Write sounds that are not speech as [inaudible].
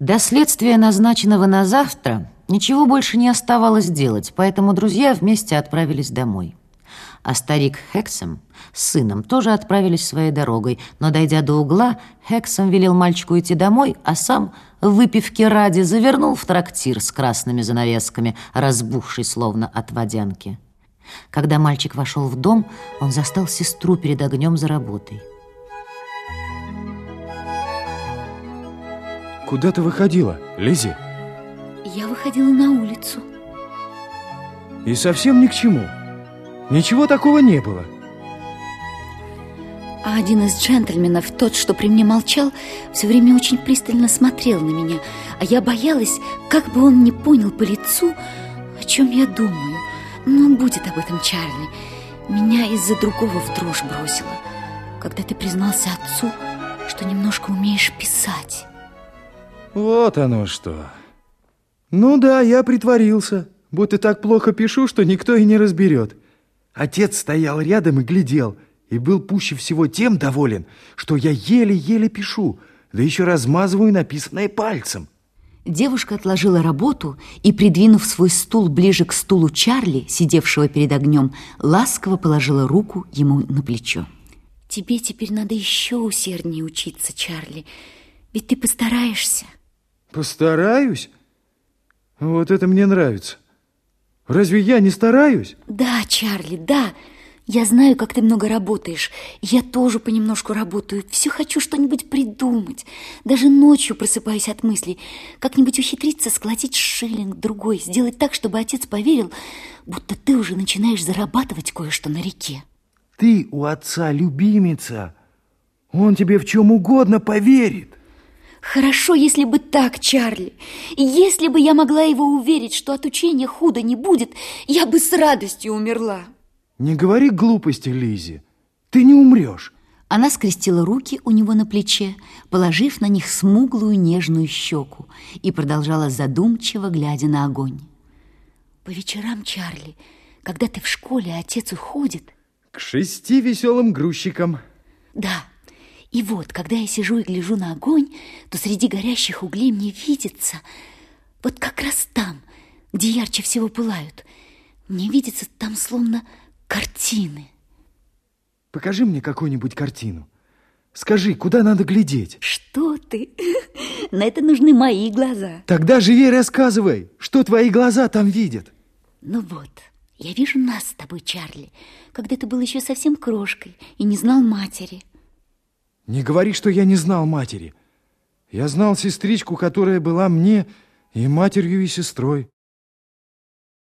До следствия, назначенного на завтра, ничего больше не оставалось делать, поэтому друзья вместе отправились домой. А старик Хексом с сыном тоже отправились своей дорогой, но, дойдя до угла, Хексом велел мальчику идти домой, а сам, выпивки ради, завернул в трактир с красными занавесками, разбухший словно от водянки. Когда мальчик вошел в дом, он застал сестру перед огнем за работой. Куда ты выходила, Лизи? Я выходила на улицу. И совсем ни к чему. Ничего такого не было. А один из джентльменов, тот, что при мне молчал, все время очень пристально смотрел на меня, а я боялась, как бы он не понял по лицу, о чем я думаю. Но будет об этом Чарли. Меня из-за другого в дрожь бросило, когда ты признался отцу, что немножко умеешь писать. Вот оно что. Ну да, я притворился, будто так плохо пишу, что никто и не разберет. Отец стоял рядом и глядел, и был пуще всего тем доволен, что я еле-еле пишу, да еще размазываю написанное пальцем. Девушка отложила работу и, придвинув свой стул ближе к стулу Чарли, сидевшего перед огнем, ласково положила руку ему на плечо. Тебе теперь надо еще усерднее учиться, Чарли, ведь ты постараешься. Постараюсь? Вот это мне нравится. Разве я не стараюсь? Да, Чарли, да. Я знаю, как ты много работаешь. Я тоже понемножку работаю. Все хочу что-нибудь придумать. Даже ночью просыпаюсь от мыслей. Как-нибудь ухитриться сколотить шиллинг другой. Сделать так, чтобы отец поверил, будто ты уже начинаешь зарабатывать кое-что на реке. Ты у отца любимица. Он тебе в чем угодно поверит. Хорошо, если бы так, Чарли. Если бы я могла его уверить, что от учения худо не будет, я бы с радостью умерла. Не говори глупости, Лизи. Ты не умрешь. Она скрестила руки у него на плече, положив на них смуглую нежную щеку, и продолжала задумчиво, глядя на огонь. По вечерам, Чарли, когда ты в школе, а отец уходит... К шести веселым грузчикам. Да, и вот, когда я сижу и гляжу на огонь, то среди горящих углей мне видится, вот как раз там, где ярче всего пылают, мне видится там словно картины. Покажи мне какую-нибудь картину. Скажи, куда надо глядеть? Что ты? [laughs] На это нужны мои глаза. Тогда живей рассказывай, что твои глаза там видят. Ну вот, я вижу нас с тобой, Чарли, когда ты был еще совсем крошкой и не знал матери. Не говори, что я не знал матери. Я знал сестричку, которая была мне и матерью, и сестрой.